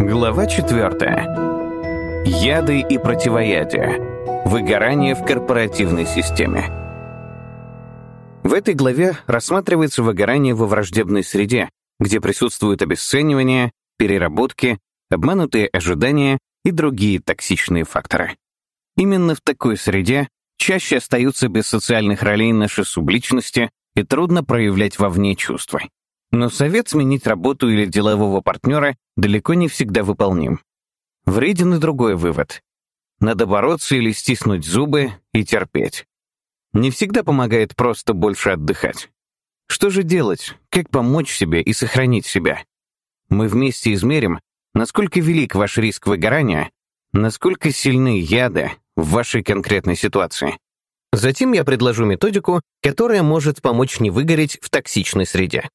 Глава 4. Яды и противоядия. Выгорание в корпоративной системе. В этой главе рассматривается выгорание во враждебной среде, где присутствуют обесценивание, переработки, обманутые ожидания и другие токсичные факторы. Именно в такой среде чаще остаются без социальных ролей наши субличности и трудно проявлять вовне чувства. Но совет сменить работу или делового партнера далеко не всегда выполним. Вреден и другой вывод. Надо бороться или стиснуть зубы и терпеть. Не всегда помогает просто больше отдыхать. Что же делать? Как помочь себе и сохранить себя? Мы вместе измерим, насколько велик ваш риск выгорания, насколько сильны яды в вашей конкретной ситуации. Затем я предложу методику, которая может помочь не выгореть в токсичной среде.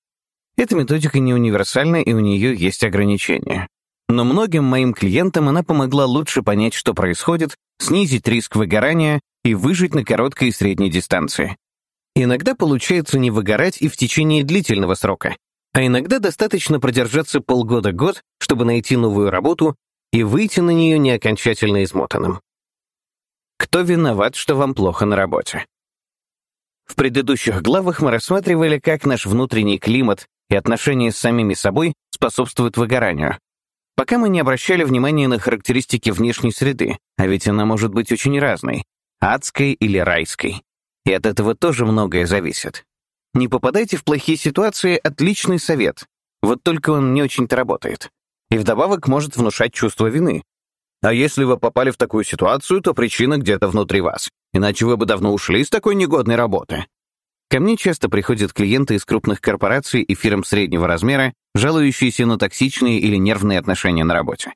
Эта методика не универсальна, и у нее есть ограничения. Но многим моим клиентам она помогла лучше понять, что происходит, снизить риск выгорания и выжить на короткой и средней дистанции. Иногда получается не выгорать и в течение длительного срока, а иногда достаточно продержаться полгода-год, чтобы найти новую работу и выйти на нее не окончательно измотанным. Кто виноват, что вам плохо на работе? В предыдущих главах мы рассматривали, как наш внутренний климат и отношения с самими собой способствуют выгоранию. Пока мы не обращали внимания на характеристики внешней среды, а ведь она может быть очень разной, адской или райской. И от этого тоже многое зависит. Не попадайте в плохие ситуации — отличный совет. Вот только он не очень-то работает. И вдобавок может внушать чувство вины. А если вы попали в такую ситуацию, то причина где-то внутри вас. Иначе вы бы давно ушли с такой негодной работы. Ко мне часто приходят клиенты из крупных корпораций и фирм среднего размера, жалующиеся на токсичные или нервные отношения на работе.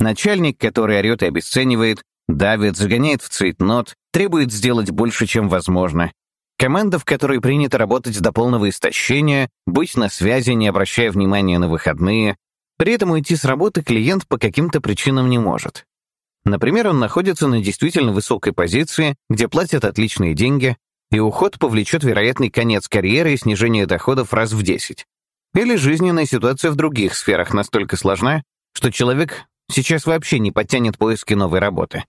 Начальник, который орет и обесценивает, давит, загоняет в цейтнот, требует сделать больше, чем возможно. Команда, в которой принято работать до полного истощения, быть на связи, не обращая внимания на выходные. При этом уйти с работы клиент по каким-то причинам не может. Например, он находится на действительно высокой позиции, где платят отличные деньги, и уход повлечет вероятный конец карьеры и снижение доходов раз в 10. Или жизненная ситуация в других сферах настолько сложна, что человек сейчас вообще не подтянет поиски новой работы.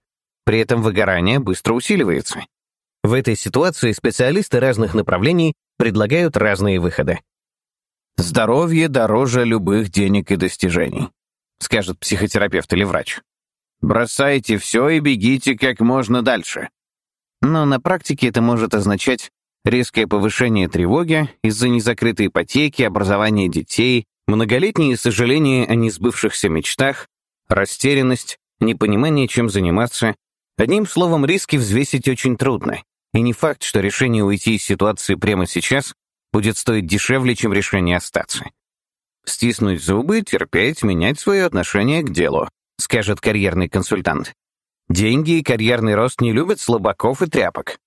При этом выгорание быстро усиливается. В этой ситуации специалисты разных направлений предлагают разные выходы. «Здоровье дороже любых денег и достижений», скажет психотерапевт или врач. «Бросайте все и бегите как можно дальше. Но на практике это может означать резкое повышение тревоги из-за незакрытой ипотеки, образования детей, многолетние сожаления о несбывшихся мечтах, растерянность, непонимание, чем заниматься. Одним словом, риски взвесить очень трудно. И не факт, что решение уйти из ситуации прямо сейчас будет стоить дешевле, чем решение остаться. Стиснуть зубы, терпеть, менять свое отношение к делу, скажет карьерный консультант. Деньги и карьерный рост не любят слабаков и тряпок.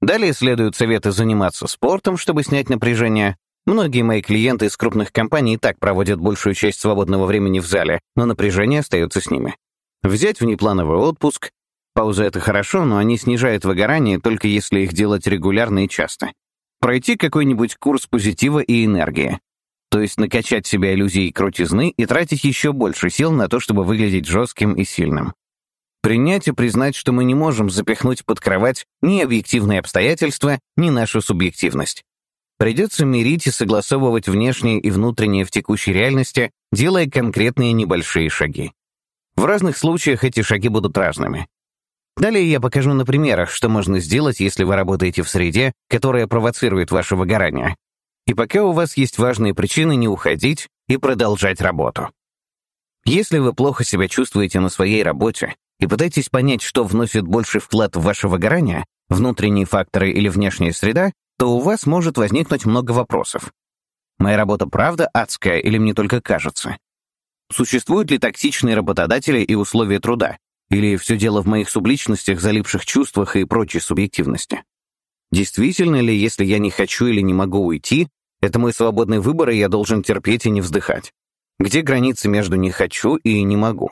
Далее следуют советы заниматься спортом, чтобы снять напряжение. Многие мои клиенты из крупных компаний так проводят большую часть свободного времени в зале, но напряжение остается с ними. Взять внеплановый отпуск. Пауза — это хорошо, но они снижают выгорание только если их делать регулярно и часто. Пройти какой-нибудь курс позитива и энергии. То есть накачать себя иллюзией крутизны и тратить еще больше сил на то, чтобы выглядеть жестким и сильным. Принять и признать, что мы не можем запихнуть под кровать ни объективные обстоятельства, ни нашу субъективность. Придется мирить и согласовывать внешнее и внутреннее в текущей реальности, делая конкретные небольшие шаги. В разных случаях эти шаги будут разными. Далее я покажу на примерах, что можно сделать, если вы работаете в среде, которая провоцирует ваше выгорание. И пока у вас есть важные причины не уходить и продолжать работу. Если вы плохо себя чувствуете на своей работе, и пытаетесь понять, что вносит больший вклад в ваше выгорание, внутренние факторы или внешняя среда, то у вас может возникнуть много вопросов. Моя работа правда адская или мне только кажется? Существуют ли токсичные работодатели и условия труда? Или все дело в моих субличностях, залипших чувствах и прочей субъективности? Действительно ли, если я не хочу или не могу уйти, это мой свободный выбор, и я должен терпеть и не вздыхать? Где границы между «не хочу» и «не могу»?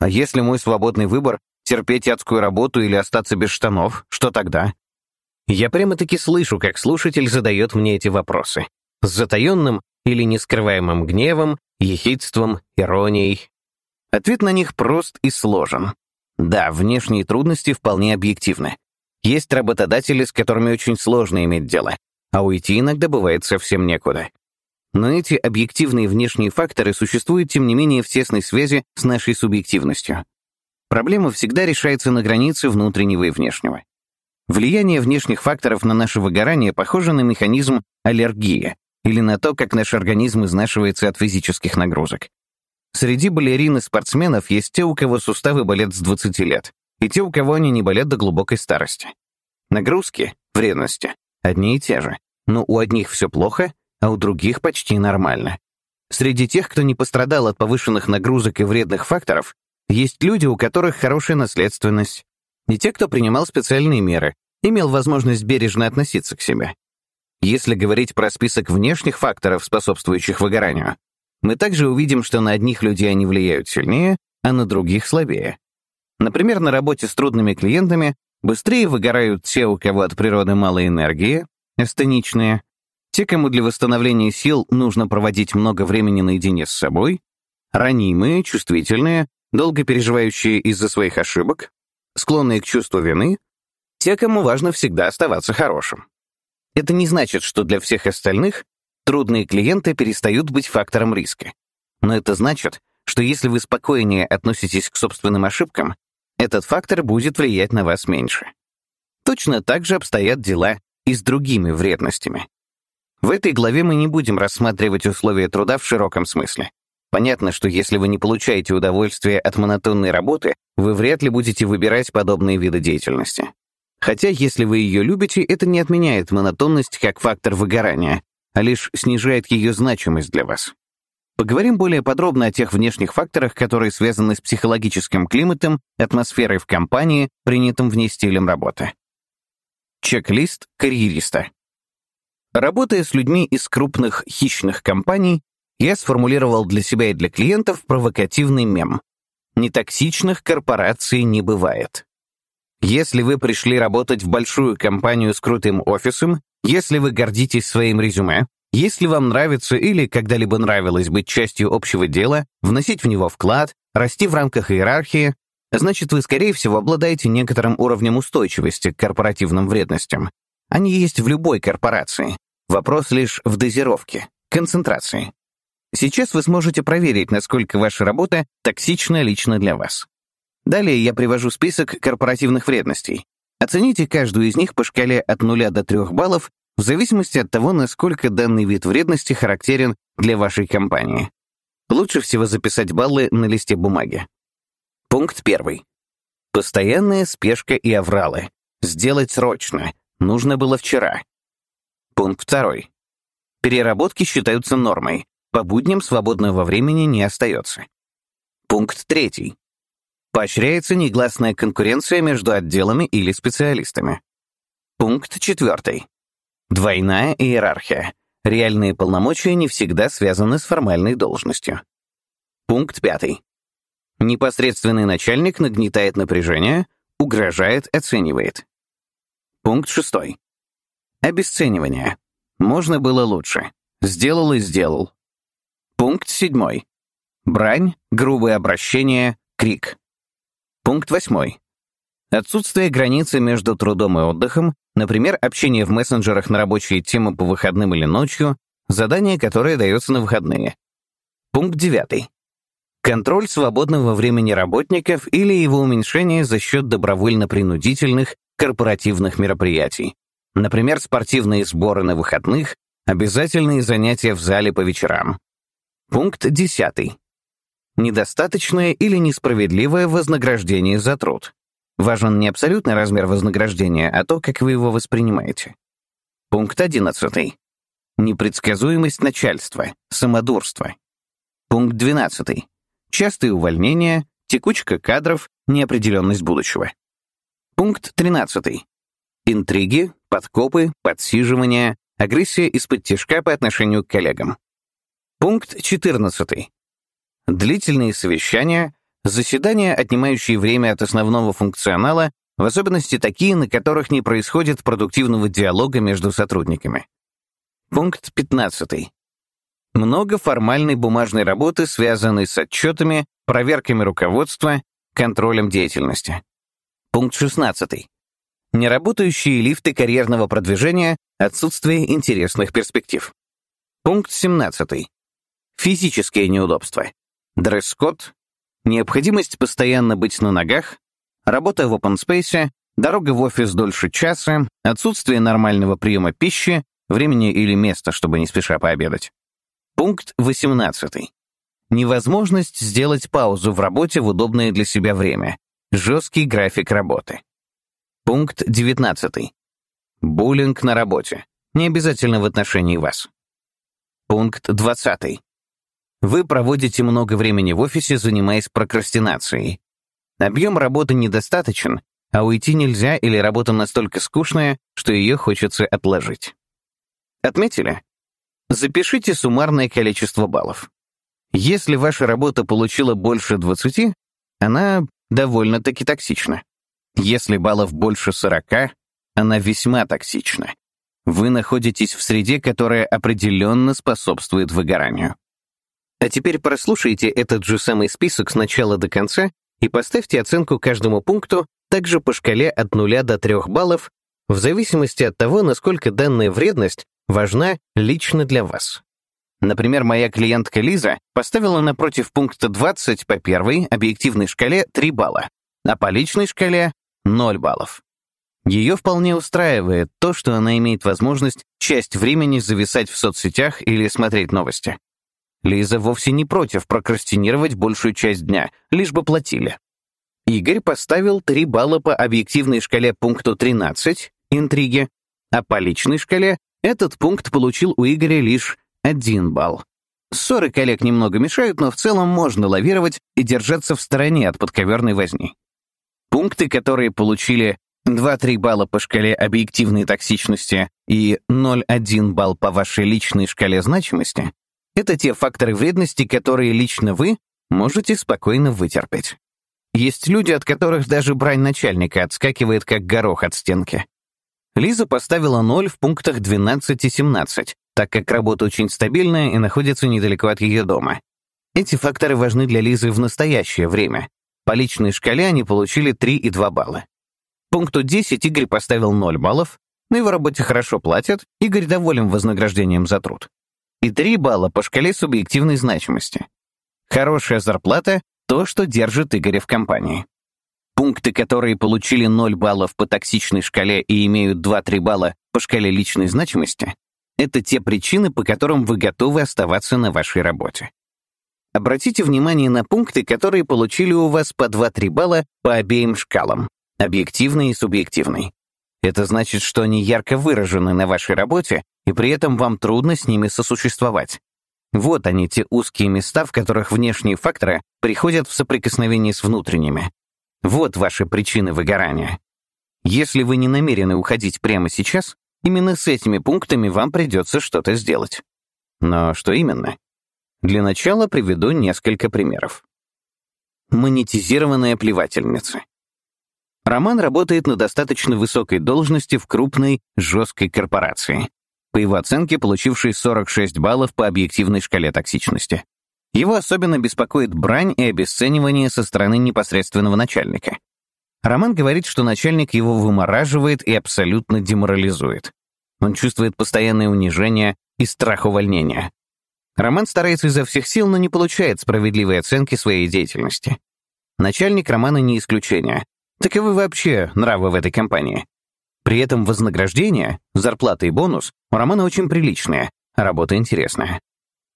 А если мой свободный выбор — терпеть адскую работу или остаться без штанов, что тогда? Я прямо-таки слышу, как слушатель задает мне эти вопросы. С затаенным или нескрываемым гневом, ехидством, иронией. Ответ на них прост и сложен. Да, внешние трудности вполне объективны. Есть работодатели, с которыми очень сложно иметь дело, а уйти иногда бывает совсем некуда. Но эти объективные внешние факторы существуют, тем не менее, в тесной связи с нашей субъективностью. Проблема всегда решается на границе внутреннего и внешнего. Влияние внешних факторов на наше выгорание похоже на механизм аллергии или на то, как наш организм изнашивается от физических нагрузок. Среди балерин и спортсменов есть те, у кого суставы болят с 20 лет, и те, у кого они не болят до глубокой старости. Нагрузки, вредности, одни и те же, но у одних все плохо, а у других почти нормально. Среди тех, кто не пострадал от повышенных нагрузок и вредных факторов, есть люди, у которых хорошая наследственность, и те, кто принимал специальные меры, имел возможность бережно относиться к себе. Если говорить про список внешних факторов, способствующих выгоранию, мы также увидим, что на одних людей они влияют сильнее, а на других слабее. Например, на работе с трудными клиентами быстрее выгорают те, у кого от природы мало энергии, астеничные, те, кому для восстановления сил нужно проводить много времени наедине с собой, ранимые, чувствительные, долго переживающие из-за своих ошибок, склонные к чувству вины, те, кому важно всегда оставаться хорошим. Это не значит, что для всех остальных трудные клиенты перестают быть фактором риска. Но это значит, что если вы спокойнее относитесь к собственным ошибкам, этот фактор будет влиять на вас меньше. Точно так же обстоят дела и с другими вредностями. В этой главе мы не будем рассматривать условия труда в широком смысле. Понятно, что если вы не получаете удовольствие от монотонной работы, вы вряд ли будете выбирать подобные виды деятельности. Хотя, если вы ее любите, это не отменяет монотонность как фактор выгорания, а лишь снижает ее значимость для вас. Поговорим более подробно о тех внешних факторах, которые связаны с психологическим климатом, атмосферой в компании, принятым в ней стилем работы. Чек-лист карьериста. Работая с людьми из крупных хищных компаний, я сформулировал для себя и для клиентов провокативный мем. Нетоксичных корпораций не бывает. Если вы пришли работать в большую компанию с крутым офисом, если вы гордитесь своим резюме, если вам нравится или когда-либо нравилось быть частью общего дела, вносить в него вклад, расти в рамках иерархии, значит, вы, скорее всего, обладаете некоторым уровнем устойчивости к корпоративным вредностям, они есть в любой корпорации. Вопрос лишь в дозировке, концентрации. Сейчас вы сможете проверить, насколько ваша работа токсична лично для вас. Далее я привожу список корпоративных вредностей. Оцените каждую из них по шкале от 0 до 3 баллов в зависимости от того, насколько данный вид вредности характерен для вашей компании. Лучше всего записать баллы на листе бумаги. Пункт первый. Постоянная спешка и авралы. Сделать срочно. Нужно было вчера. Пункт второй. Переработки считаются нормой. По будням свободного времени не остается. Пункт третий. Поощряется негласная конкуренция между отделами или специалистами. Пункт четвертый. Двойная иерархия. Реальные полномочия не всегда связаны с формальной должностью. Пункт пятый. Непосредственный начальник нагнетает напряжение, угрожает, оценивает. Пункт шестой. Обесценивание. Можно было лучше. Сделал и сделал. Пункт седьмой. Брань, грубое обращение, крик. Пункт восьмой. Отсутствие границы между трудом и отдыхом, например, общение в мессенджерах на рабочие темы по выходным или ночью, задание, которое дается на выходные. Пункт девятый. Контроль свободного времени работников или его уменьшение за счет добровольно-принудительных корпоративных мероприятий. Например, спортивные сборы на выходных, обязательные занятия в зале по вечерам. Пункт 10. Недостаточное или несправедливое вознаграждение за труд. Важен не абсолютный размер вознаграждения, а то, как вы его воспринимаете. Пункт 11. Непредсказуемость начальства, самодурство. Пункт 12. Частые увольнения, текучка кадров, неопределенность будущего. Пункт 13. Интриги, подкопы, подсиживания, агрессия из-под тяжка по отношению к коллегам. Пункт 14. Длительные совещания, заседания, отнимающие время от основного функционала, в особенности такие, на которых не происходит продуктивного диалога между сотрудниками. Пункт 15. Много формальной бумажной работы, связанной с отчетами, проверками руководства, контролем деятельности. Пункт 16. Неработающие лифты карьерного продвижения, отсутствие интересных перспектив. Пункт 17. Физические неудобства. Дресс-код, необходимость постоянно быть на ногах, работа в open space, дорога в офис дольше часа, отсутствие нормального приема пищи, времени или места, чтобы не спеша пообедать. Пункт 18. Невозможность сделать паузу в работе в удобное для себя время. Жесткий график работы. Пункт 19. Буллинг на работе. Не обязательно в отношении вас. Пункт 20. Вы проводите много времени в офисе, занимаясь прокрастинацией. Объем работы недостаточен, а уйти нельзя или работа настолько скучная, что ее хочется отложить. Отметили? Запишите суммарное количество баллов. Если ваша работа получила больше 20, она довольно-таки токсична. Если баллов больше 40, она весьма токсична. Вы находитесь в среде, которая определенно способствует выгоранию. А теперь прослушайте этот же самый список с начала до конца и поставьте оценку каждому пункту также по шкале от 0 до 3 баллов в зависимости от того, насколько данная вредность важна лично для вас. Например, моя клиентка Лиза поставила напротив пункта 20 по первой объективной шкале 3 балла, а по личной шкале — 0 баллов. Ее вполне устраивает то, что она имеет возможность часть времени зависать в соцсетях или смотреть новости. Лиза вовсе не против прокрастинировать большую часть дня, лишь бы платили. Игорь поставил 3 балла по объективной шкале пункту 13 «Интриги», а по личной шкале этот пункт получил у Игоря лишь один балл. Ссоры коллег немного мешают, но в целом можно лавировать и держаться в стороне от подковерной возни. Пункты, которые получили 2-3 балла по шкале объективной токсичности и 0,1 балл по вашей личной шкале значимости, это те факторы вредности, которые лично вы можете спокойно вытерпеть. Есть люди, от которых даже брань начальника отскакивает, как горох от стенки. Лиза поставила 0 в пунктах 12 и 17, так как работа очень стабильная и находится недалеко от ее дома. Эти факторы важны для Лизы в настоящее время. По личной шкале они получили 3 и 2 балла. Пункту 10 Игорь поставил 0 баллов, на его работе хорошо платят, Игорь доволен вознаграждением за труд. И 3 балла по шкале субъективной значимости. Хорошая зарплата — то, что держит Игоря в компании. Пункты, которые получили 0 баллов по токсичной шкале и имеют 2-3 балла по шкале личной значимости, это те причины, по которым вы готовы оставаться на вашей работе. Обратите внимание на пункты, которые получили у вас по 2-3 балла по обеим шкалам, объективной и субъективной. Это значит, что они ярко выражены на вашей работе, и при этом вам трудно с ними сосуществовать. Вот они, те узкие места, в которых внешние факторы приходят в соприкосновение с внутренними. Вот ваши причины выгорания. Если вы не намерены уходить прямо сейчас, Именно с этими пунктами вам придется что-то сделать. Но что именно? Для начала приведу несколько примеров. Монетизированная плевательница. Роман работает на достаточно высокой должности в крупной, жесткой корпорации. По его оценке, получившей 46 баллов по объективной шкале токсичности. Его особенно беспокоит брань и обесценивание со стороны непосредственного начальника. Роман говорит, что начальник его вымораживает и абсолютно деморализует. Он чувствует постоянное унижение и страх увольнения. Роман старается изо всех сил, но не получает справедливой оценки своей деятельности. Начальник Романа не исключение. Таковы вообще нравы в этой компании. При этом вознаграждение, зарплата и бонус у Романа очень приличные, а работа интересная.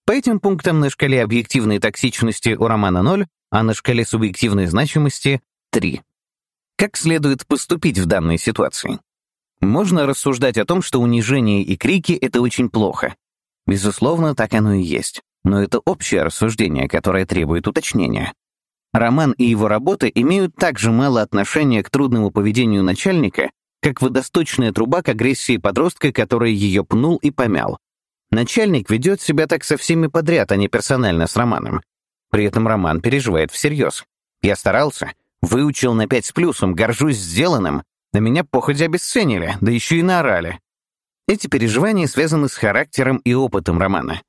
По этим пунктам на шкале объективной токсичности у Романа 0, а на шкале субъективной значимости — 3. Как следует поступить в данной ситуации? Можно рассуждать о том, что унижение и крики — это очень плохо. Безусловно, так оно и есть. Но это общее рассуждение, которое требует уточнения. Роман и его работа имеют так же мало отношения к трудному поведению начальника, как водосточная труба к агрессии подростка, который ее пнул и помял. Начальник ведет себя так со всеми подряд, а не персонально с Романом. При этом Роман переживает всерьез. Я старался, выучил на пять с плюсом, горжусь сделанным, на меня походя обесценили, да еще и наорали. Эти переживания связаны с характером и опытом романа.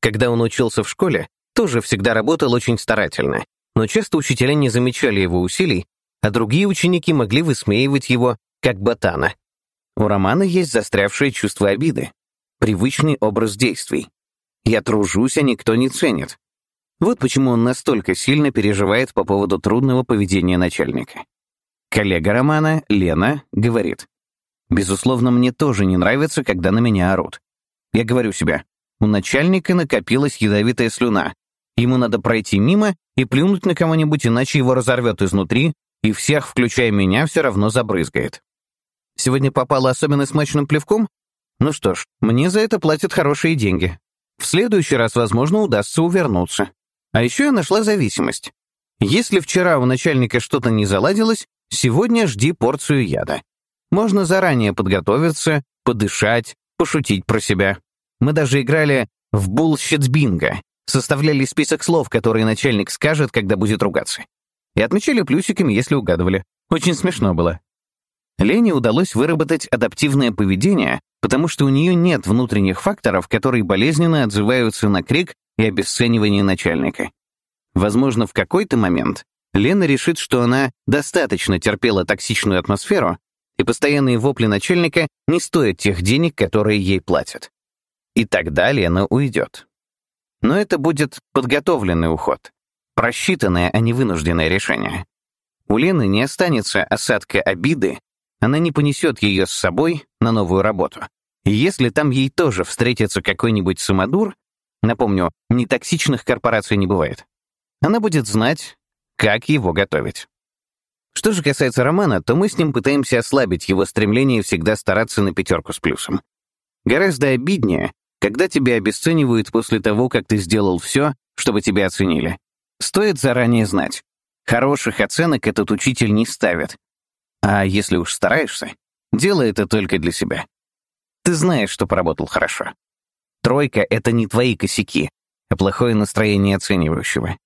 Когда он учился в школе, тоже всегда работал очень старательно, но часто учителя не замечали его усилий, а другие ученики могли высмеивать его как ботана. У Романа есть застрявшее чувство обиды, привычный образ действий. «Я тружусь, а никто не ценит». Вот почему он настолько сильно переживает по поводу трудного поведения начальника. Коллега Романа, Лена, говорит, «Безусловно, мне тоже не нравится, когда на меня орут. Я говорю себе, у начальника накопилась ядовитая слюна. Ему надо пройти мимо и плюнуть на кого-нибудь, иначе его разорвет изнутри, и всех, включая меня, все равно забрызгает. Сегодня попало особенно смачным плевком? Ну что ж, мне за это платят хорошие деньги. В следующий раз, возможно, удастся увернуться. А еще я нашла зависимость. Если вчера у начальника что-то не заладилось, сегодня жди порцию яда. Можно заранее подготовиться, подышать, пошутить про себя. Мы даже играли в bullshit-bingo, составляли список слов, которые начальник скажет, когда будет ругаться. И отмечали плюсиками, если угадывали. Очень смешно было. Лене удалось выработать адаптивное поведение, потому что у нее нет внутренних факторов, которые болезненно отзываются на крик и обесценивание начальника. Возможно, в какой-то момент Лена решит, что она достаточно терпела токсичную атмосферу, и постоянные вопли начальника не стоят тех денег, которые ей платят. И тогда Лена уйдет. Но это будет подготовленный уход, просчитанное, а не вынужденное решение. У Лены не останется осадка обиды, она не понесет ее с собой на новую работу. И если там ей тоже встретится какой-нибудь самодур, напомню, нетоксичных корпораций не бывает, она будет знать, как его готовить. Что же касается Романа, то мы с ним пытаемся ослабить его стремление всегда стараться на пятерку с плюсом. Гораздо обиднее, когда тебя обесценивают после того, как ты сделал все, чтобы тебя оценили. Стоит заранее знать. Хороших оценок этот учитель не ставит. А если уж стараешься, делай это только для себя. Ты знаешь, что поработал хорошо. Тройка — это не твои косяки, а плохое настроение оценивающего.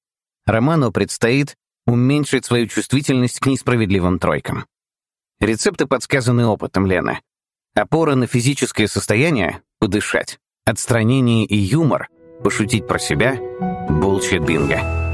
Роману предстоит уменьшить свою чувствительность к несправедливым тройкам. Рецепты подсказаны опытом Лены. Опора на физическое состояние — подышать. Отстранение и юмор — пошутить про себя — булчит бинго.